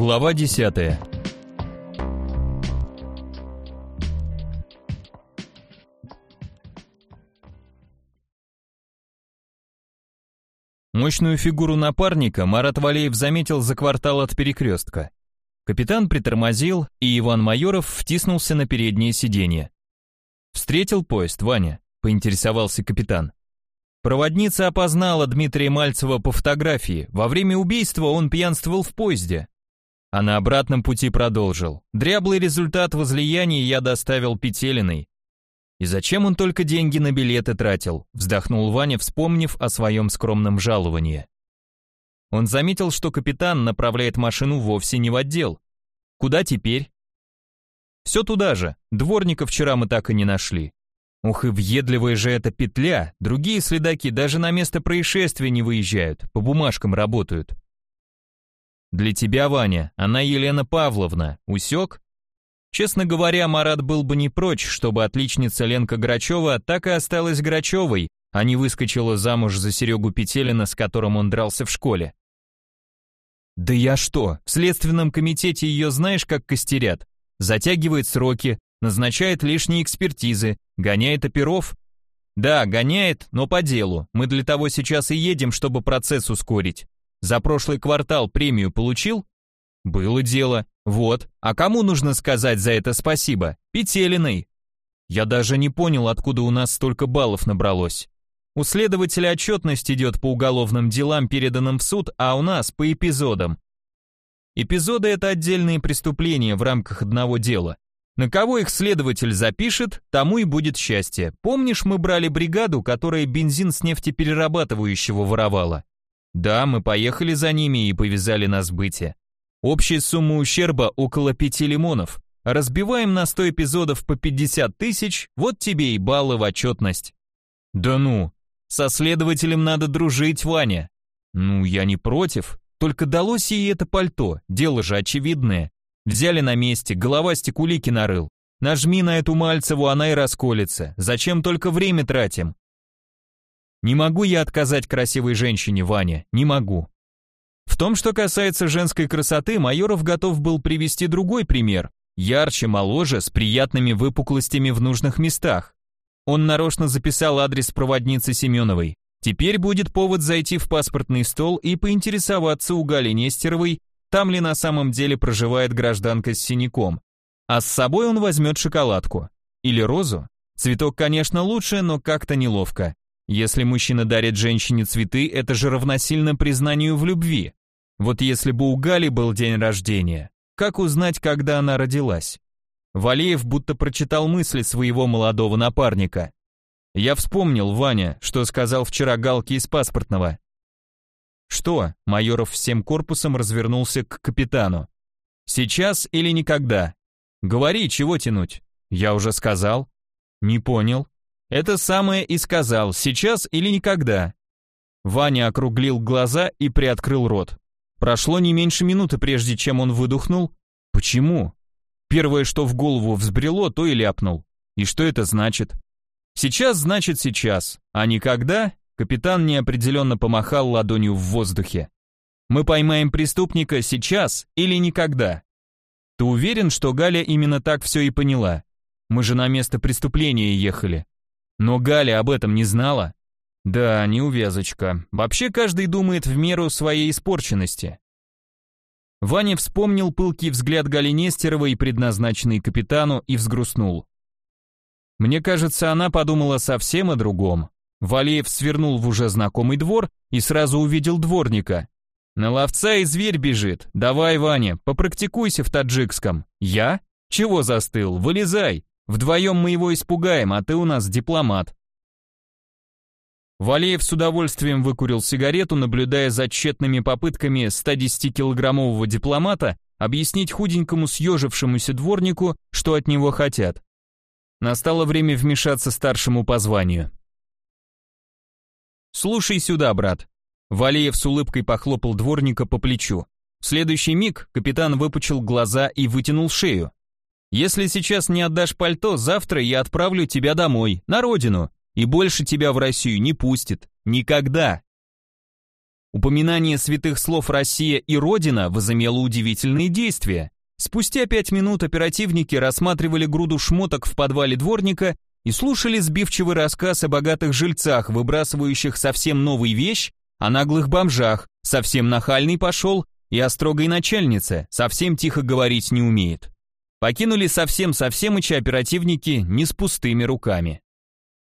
Глава 10. Мощную фигуру напарника Марат Валеев заметил за квартал от перекрестка. Капитан притормозил, и Иван Майоров втиснулся на переднее сиденье. «Встретил поезд, Ваня?» – поинтересовался капитан. Проводница опознала Дмитрия Мальцева по фотографии. Во время убийства он пьянствовал в поезде. А на обратном пути продолжил. Дряблый результат возлияния я доставил Петелиной. И зачем он только деньги на билеты тратил? Вздохнул Ваня, вспомнив о своем скромном жаловании. Он заметил, что капитан направляет машину вовсе не в отдел. Куда теперь? Все туда же. Дворника вчера мы так и не нашли. Ух и въедливая же эта петля, другие следаки даже на место происшествия не выезжают, по бумажкам работают. Для тебя, Ваня, она Елена Павловна, усек? Честно говоря, Марат был бы не прочь, чтобы отличница Ленка Грачева так и осталась Грачевой, а не выскочила замуж за Серегу Петелина, с которым он дрался в школе. Да я что, в следственном комитете ее знаешь, как костерят? Затягивает сроки, назначает лишние экспертизы, гоняет оперов. Да, гоняет, но по делу. Мы для того сейчас и едем, чтобы процесс ускорить. За прошлый квартал премию получил? Было дело. Вот. А кому нужно сказать за это спасибо? Петелиной. Я даже не понял, откуда у нас столько баллов набралось. У следователя отчетность идет по уголовным делам, переданным в суд, а у нас по эпизодам. Эпизоды – это отдельные преступления в рамках одного дела. На кого их следователь запишет, тому и будет счастье. Помнишь, мы брали бригаду, которая бензин с нефтеперерабатывающего воровала? Да, мы поехали за ними и повязали на сбытие. Общая сумма ущерба около пяти лимонов. Разбиваем на 100 эпизодов по 50 тысяч, вот тебе и баллы в отчетность. Да ну, со следователем надо дружить, Ваня. Ну, я не против, только далось ей это пальто, дело же очевидное. Взяли на месте, голова стекулики нарыл. Нажми на эту Мальцеву, она и расколется. Зачем только время тратим? Не могу я отказать красивой женщине, Ваня, не могу. В том, что касается женской красоты, Майоров готов был привести другой пример. Ярче, моложе, с приятными выпуклостями в нужных местах. Он нарочно записал адрес проводницы Семеновой. Теперь будет повод зайти в паспортный стол и поинтересоваться у Гали Нестеровой, там ли на самом деле проживает гражданка с синяком. А с собой он возьмет шоколадку. Или розу. Цветок, конечно, лучше, но как-то неловко. Если мужчина дарит женщине цветы, это же равносильно признанию в любви. Вот если бы у Гали был день рождения, как узнать, когда она родилась? Валеев будто прочитал мысли своего молодого напарника. Я вспомнил, Ваня, что сказал вчера Галке из паспортного. Что? Майоров всем корпусом развернулся к капитану. Сейчас или никогда? Говори, чего тянуть? Я уже сказал. Не понял. Это самое и сказал, сейчас или никогда. Ваня округлил глаза и приоткрыл рот. Прошло не меньше минуты, прежде чем он выдохнул. Почему? Первое, что в голову взбрело, то и ляпнул. И что это значит? Сейчас значит сейчас, а никогда капитан неопределенно помахал ладонью в воздухе. Мы поймаем преступника сейчас или никогда. Ты уверен, что Галя именно так все и поняла? Мы же на место преступления ехали. Но Галя об этом не знала. Да, неувязочка. Вообще каждый думает в меру своей испорченности. Ваня вспомнил пылкий взгляд Гали Нестеровой, предназначенный капитану, и взгрустнул. Мне кажется, она подумала совсем о другом. Валеев свернул в уже знакомый двор и сразу увидел дворника. «На ловца и зверь бежит. Давай, Ваня, попрактикуйся в таджикском». «Я? Чего застыл? Вылезай!» Вдвоем мы его испугаем, а ты у нас дипломат». Валеев с удовольствием выкурил сигарету, наблюдая за тщетными попытками 110-килограммового дипломата объяснить худенькому съежившемуся дворнику, что от него хотят. Настало время вмешаться старшему по званию. «Слушай сюда, брат». Валеев с улыбкой похлопал дворника по плечу. В следующий миг капитан выпучил глаза и вытянул шею. Если сейчас не отдашь пальто, завтра я отправлю тебя домой, на родину, и больше тебя в Россию не пустит. Никогда. Упоминание святых слов «Россия» и «Родина» возымело удивительные действия. Спустя пять минут оперативники рассматривали груду шмоток в подвале дворника и слушали сбивчивый рассказ о богатых жильцах, выбрасывающих совсем новую вещь, о наглых бомжах, совсем нахальный пошел, и о строгой начальнице, совсем тихо говорить не умеет. Покинули совсем-совсем и оперативники не с пустыми руками.